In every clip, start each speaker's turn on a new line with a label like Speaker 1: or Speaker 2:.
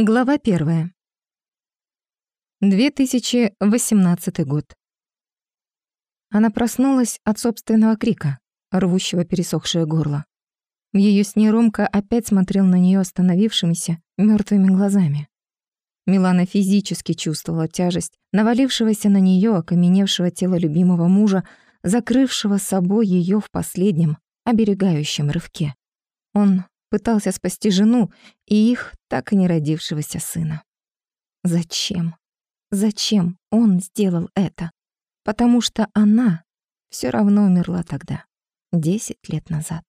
Speaker 1: Глава первая. 2018 год. Она проснулась от собственного крика, рвущего пересохшее горло. В её сне Ромка опять смотрел на неё остановившимися, мёртвыми глазами. Милана физически чувствовала тяжесть навалившегося на неё окаменевшего тела любимого мужа, закрывшего собой её в последнем, оберегающем рывке. Он пытался спасти жену и их так и не родившегося сына. Зачем? Зачем он сделал это? Потому что она все равно умерла тогда, десять лет назад.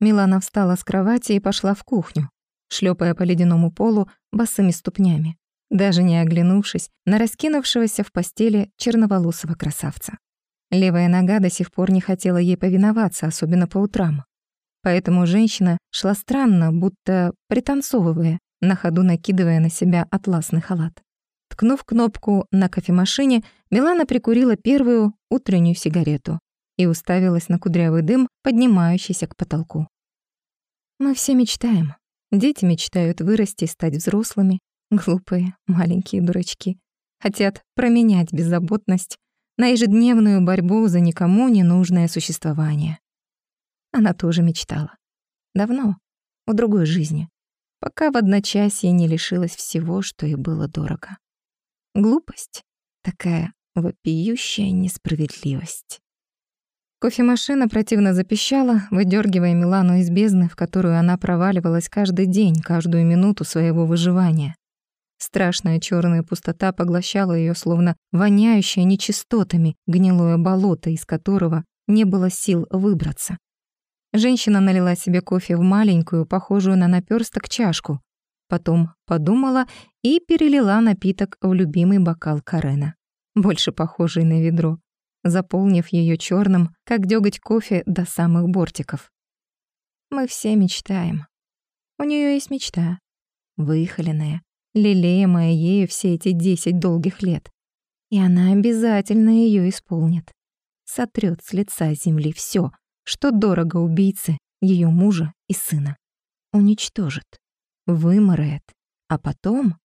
Speaker 1: Милана встала с кровати и пошла в кухню, шлепая по ледяному полу босыми ступнями, даже не оглянувшись на раскинувшегося в постели черноволосого красавца. Левая нога до сих пор не хотела ей повиноваться, особенно по утрам. Поэтому женщина шла странно, будто пританцовывая, на ходу накидывая на себя атласный халат. Ткнув кнопку на кофемашине, Милана прикурила первую утреннюю сигарету и уставилась на кудрявый дым, поднимающийся к потолку. Мы все мечтаем. Дети мечтают вырасти и стать взрослыми, глупые, маленькие дурачки. Хотят променять беззаботность на ежедневную борьбу за никому не нужное существование. Она тоже мечтала. Давно, в другой жизни, пока в одночасье не лишилась всего, что ей было дорого. Глупость — такая вопиющая несправедливость. Кофемашина противно запищала, выдергивая Милану из бездны, в которую она проваливалась каждый день, каждую минуту своего выживания. Страшная черная пустота поглощала ее, словно воняющее нечистотами гнилое болото, из которого не было сил выбраться. Женщина налила себе кофе в маленькую, похожую на наперсток чашку. Потом подумала и перелила напиток в любимый бокал Карена, больше похожий на ведро, заполнив ее черным, как дёготь кофе до самых бортиков. Мы все мечтаем. У нее есть мечта, выхоленная, лелеемая ею все эти десять долгих лет. И она обязательно ее исполнит. Сотрет с лица земли все, что дорого убийце, ее мужа и сына. Уничтожит, выморает, а потом...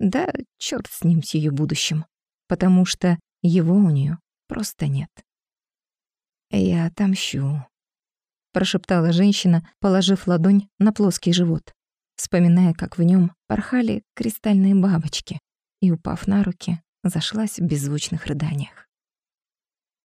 Speaker 1: Да черт с ним, с ее будущим. Потому что его у нее просто нет. «Я отомщу», — прошептала женщина, положив ладонь на плоский живот, вспоминая, как в нем порхали кристальные бабочки, и, упав на руки, зашлась в беззвучных рыданиях.